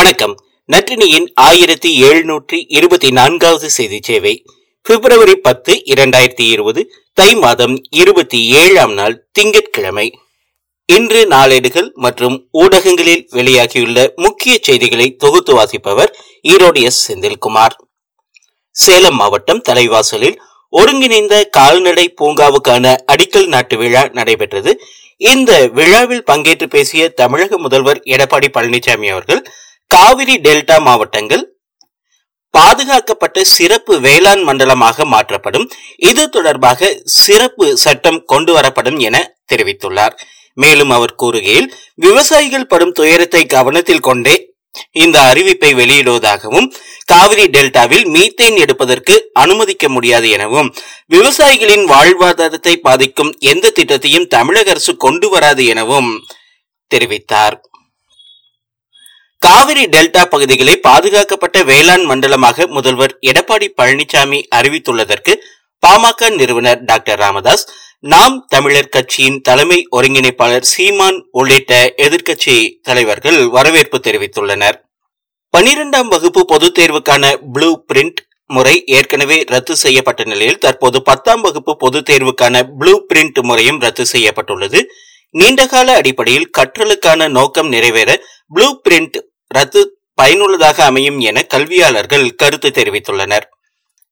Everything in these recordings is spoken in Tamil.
வணக்கம். நற்றினியின் ஆயிரத்தி எழுநூற்றி இருபத்தி நான்காவது செய்தி சேவை. பிப்ரவரி பத்து இரண்டாயிரத்தி இருபது தை மாதம் இருபத்தி ஏழாம் நாள் திங்கட்கிழமை. இன்று நாளேடுகள் மற்றும் ஊடகங்களில் வெளியாகியுள்ள முக்கிய செய்திகளை தொகுத்து வாசிப்பவர் ஈரோடு எஸ். செந்தில்குமார். சேலம் மாவட்டம் தலைவாசலில் ஒருங்கிணைந்த கால்நடை பூங்காவுக்கான அடிக்கல் நாட்டு விழா நடைபெற்றது. இந்த விழாவில் பங்கேற்று பேசிய தமிழக முதல்வர் எடப்பாடி பழனிசாமி அவர்கள் காவிரி டெல்டா மாவட்டங்கள் பாதுகாக்கப்பட்ட சிறப்பு வேளாண் மண்டலமாக மாற்றப்படும். இது தொடர்பாக சிறப்பு சட்டம் கொண்டு வரப்படும் என தெரிவித்துள்ளார். மேலும் அவர் கூறுகையில் விவசாயிகள் படும் துயரத்தை கவனத்தில் கொண்டே இந்த அறிவிப்பை வெளியிடுவதாகவும் காவிரி டெல்டாவில் மீத்தேன் எடுப்பதற்கு அனுமதிக்க முடியாது எனவும் விவசாயிகளின் வாழ்வாதாரத்தை பாதிக்கும் எந்த திட்டத்தையும் தமிழக அரசு கொண்டு வராது எனவும் தெரிவித்தார். காவிரி டெல்டா பகுதிகளை பாதுகாக்கப்பட்ட வேளாண் மண்டலமாக முதல்வர் எடப்பாடி பழனிசாமி அறிவித்துள்ளதற்கு பாமக நிறுவனர் டாக்டர் ராமதாஸ் நாம் தமிழர் கட்சியின் தலைமை ஒருங்கிணைப்பாளர் சீமான் உள்ளிட்ட எதிர்க்கட்சி தலைவர்கள் வரவேற்பு தெரிவித்துள்ளனர். பனிரெண்டாம் வகுப்பு பொதுத் தேர்வுக்கான ப்ளூ பிரிண்ட் முறை ஏற்கனவே ரத்து செய்யப்பட்ட நிலையில் தற்போது பத்தாம் வகுப்பு பொதுத் தேர்வுக்கான ப்ளூ பிரிண்ட் முறையும் ரத்து செய்யப்பட்டுள்ளது. நீண்டகால அடிப்படையில் கற்றலுக்கான நோக்கம் நிறைவேற ப்ளூ பிரிண்ட் ரத்து பயனுள்ளதாக அமையும் என கல்வியாளர்கள் கருத்து தெரிவித்துள்ளனர்.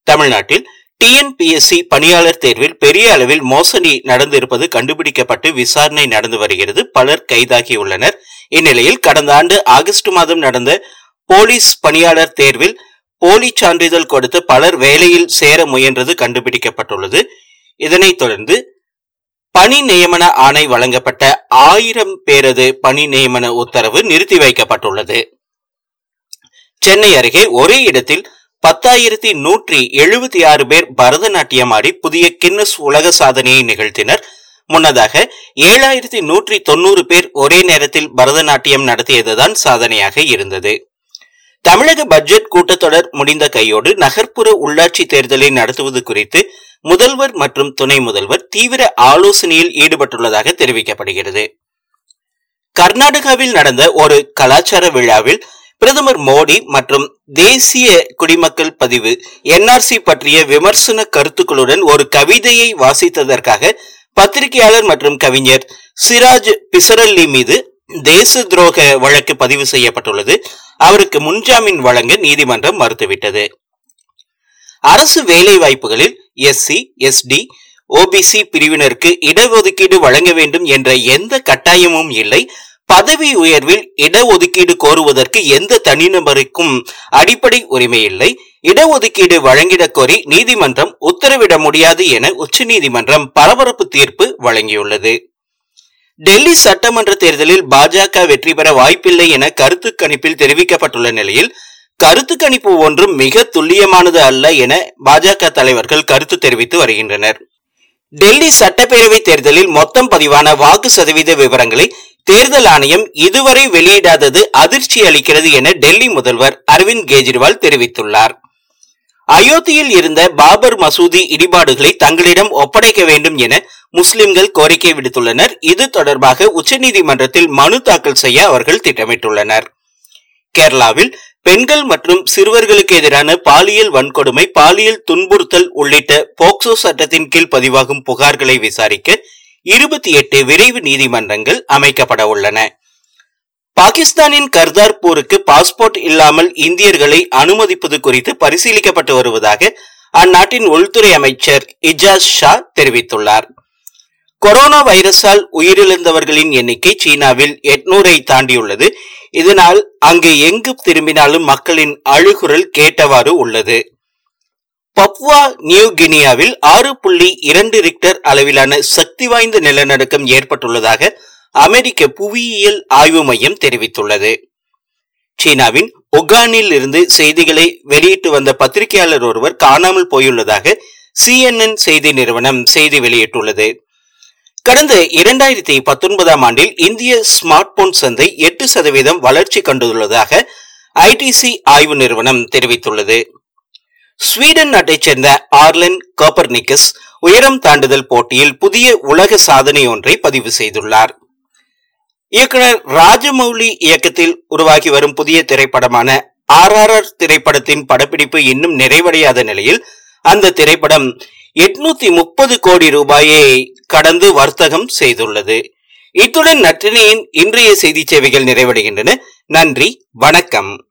தமிழ்நாட்டில் டிஎன்பிஎஸ்சி பணியாளர் தேர்வில் பெரிய அளவில் மோசடி நடந்திருப்பது கண்டுபிடிக்கப்பட்டு விசாரணை நடந்து வருகிறது. பலர் கைதாகியுள்ளனர். இந்நிலையில் கடந்த ஆண்டு ஆகஸ்ட் மாதம் நடந்த போலீஸ் பணியாளர் தேர்வில் போலி சான்றிதழ் கொடுத்து பலர் வேலையில் சேர முயன்றது கண்டுபிடிக்கப்பட்டுள்ளது. இதனைத் தொடர்ந்து பணி நியமன ஆணை வழங்கப்பட்ட ஆயிரம் பேரது பணி நியமன உத்தரவு நிறுத்தி வைக்கப்பட்டுள்ளது. சென்னை அருகே ஒரே இடத்தில் பத்தாயிரத்தி நூற்றி எழுபத்தி ஆறு பேர் பரதநாட்டியம் ஆடி புதிய கின்னஸ் உலக சாதனையை நிகழ்த்தினர். முன்னதாக ஏழாயிரத்தி நூற்றி தொண்ணூறு பேர் ஒரே நேரத்தில் பரதநாட்டியம் நடத்தியதுதான் சாதனையாக இருந்தது. தமிழக பட்ஜெட் கூட்டத்தொடர் முடிந்த கையோடு நகர்ப்புற உள்ளாட்சி தேர்தலை நடத்துவது குறித்து முதல்வர் மற்றும் துணை முதல்வர் தீவிர ஆலோசனையில் ஈடுபட்டுள்ளதாக தெரிவிக்கப்படுகிறது. கர்நாடகாவில் நடந்த ஒரு கலாச்சார விழாவில் பிரதமர் மோடி மற்றும் தேசிய குடிமக்கள் பதிவு என்ஆர்சி பற்றிய விமர்சன கருத்துக்களுடன் ஒரு கவிதையை வாசித்ததற்காக பத்திரிகையாளர் மற்றும் கவிஞர் சிராஜ் பிசரல்லி மீது தேச துரோக வழக்கு பதிவு செய்யப்பட்டுள்ளது. அவருக்கு முன்ஜாமீன் வழங்க நீதிமன்றம் மறுத்துவிட்டது. அரசு வேலை வாய்ப்புகளில் எஸ்சி எஸ்டி ஓபிசி பிரிவினருக்கு இடஒதுக்கீடு வழங்க வேண்டும் என்ற எந்த கட்டாயமும் இல்லை. பதவி உயர்வில் இடஒதுக்கீடு கோருவதற்கு எந்த தனிநபருக்கும் அடிப்படை உரிமை இல்லை. இடஒதுக்கீடு வழங்கிடக் கோரி நீதிமன்றம் உத்தரவிட முடியாது என உச்சநீதிமன்றம் பரபரப்பு தீர்ப்பு வழங்கியுள்ளது. டெல்லி சட்டமன்ற தேர்தலில் பாஜக வெற்றி பெற வாய்ப்பில்லை என கருத்து கணிப்பில் தெரிவிக்கப்பட்டுள்ள நிலையில் கருத்து கணிப்பு ஒன்றும் மிக துல்லியமானது அல்ல என பாஜக தலைவர்கள் கருத்து தெரிவித்து வருகின்றனர். டெல்லி சட்டப்பேரவை தேர்தலில் மொத்தம் பதிவான வாக்கு சதவீத விவரங்களை தேர்தல் ஆணையம் இதுவரை வெளியிடாதது அதிர்ச்சி அளிக்கிறது என டெல்லி முதல்வர் அரவிந்த் கெஜ்ரிவால் தெரிவித்துள்ளார். அயோத்தியில் இருந்த பாபர் மசூதி இடிபாடுகளை தங்களிடம் ஒப்படைக்க வேண்டும் என முஸ்லிம்கள் கோரிக்கை விடுத்துள்ளனர். இது தொடர்பாக உச்சநீதிமன்றத்தில் மனு தாக்கல் செய்ய அவர்கள் திட்டமிட்டுள்ளனர். கேரளாவில் பெண்கள் மற்றும் சிறுவர்களுக்கு எதிரான பாலியல் வன்கொடுமை பாலியல் துன்புறுத்தல் உள்ளிட்ட போக்சோ சட்டத்தின் கீழ் பதிவாகும் புகார்களை விசாரிக்க இருபத்தி எட்டு விரைவு நீதிமன்றங்கள் அமைக்கப்பட உள்ளன. பாகிஸ்தானின் கர்தார்பூருக்கு பாஸ்போர்ட் இல்லாமல் இந்தியர்களை அனுமதிப்பது குறித்து பரிசீலிக்கப்பட்டு வருவதாக அந்நாட்டின் உள்துறை அமைச்சர் இஜாஸ் ஷா தெரிவித்துள்ளார். கொரோனா வைரஸால் உயிரிழந்தவர்களின் எண்ணிக்கை சீனாவில் எட்நூறை தாண்டியுள்ளது. இதனால் அங்கு எங்கு திரும்பினாலும் மக்களின் அழுகுரல் கேட்டவாறு உள்ளது. பப்வா நியூ கினியாவில் ஆறு புள்ளி இரண்டு ரிக்டர் அளவிலான சக்தி வாய்ந்த நிலநடுக்கம் ஏற்பட்டுள்ளதாக அமெரிக்க புவியியல் ஆய்வு மையம் தெரிவித்துள்ளது. சீனாவின் ஒகானில் இருந்து செய்திகளை வெளியிட்டு வந்த பத்திரிகையாளர் ஒருவர் காணாமல் போயுள்ளதாக சிஎன்என் செய்தி நிறுவனம் செய்தி வெளியிட்டுள்ளது. கடந்த இரண்டாயிரத்தி பத்தொன்பதாம் ஆண்டில் இந்திய ஸ்மார்ட் போன் சந்தை எட்டு சதவீதம் வளர்ச்சி கண்டுள்ளதாக ஐடிசி ஆய்வு நிறுவனம் தெரிவித்துள்ளது. ஸ்வீடன் நாட்டைச் சேர்ந்த ஆர்லன் கோப்பர்னிக்கஸ் உயரம் தாண்டுதல் போட்டியில் புதிய உலக சாதனை ஒன்றை பதிவு செய்துள்ளார். இயக்குனர் ராஜமௌலி இயக்கத்தில் உருவாகி வரும் புதிய திரைப்படமான ஆர் ஆர் ஆர் திரைப்படத்தின் படப்பிடிப்பு இன்னும் நிறைவடையாத நிலையில் அந்த திரைப்படம் எட்நூத்தி முப்பது கோடி ரூபாயை கடந்து வர்த்தகம் செய்துள்ளது. இத்துடன் நற்றினியின் இன்றைய செய்தி சேவைகள் நிறைவடைகின்றன. நன்றி வணக்கம்.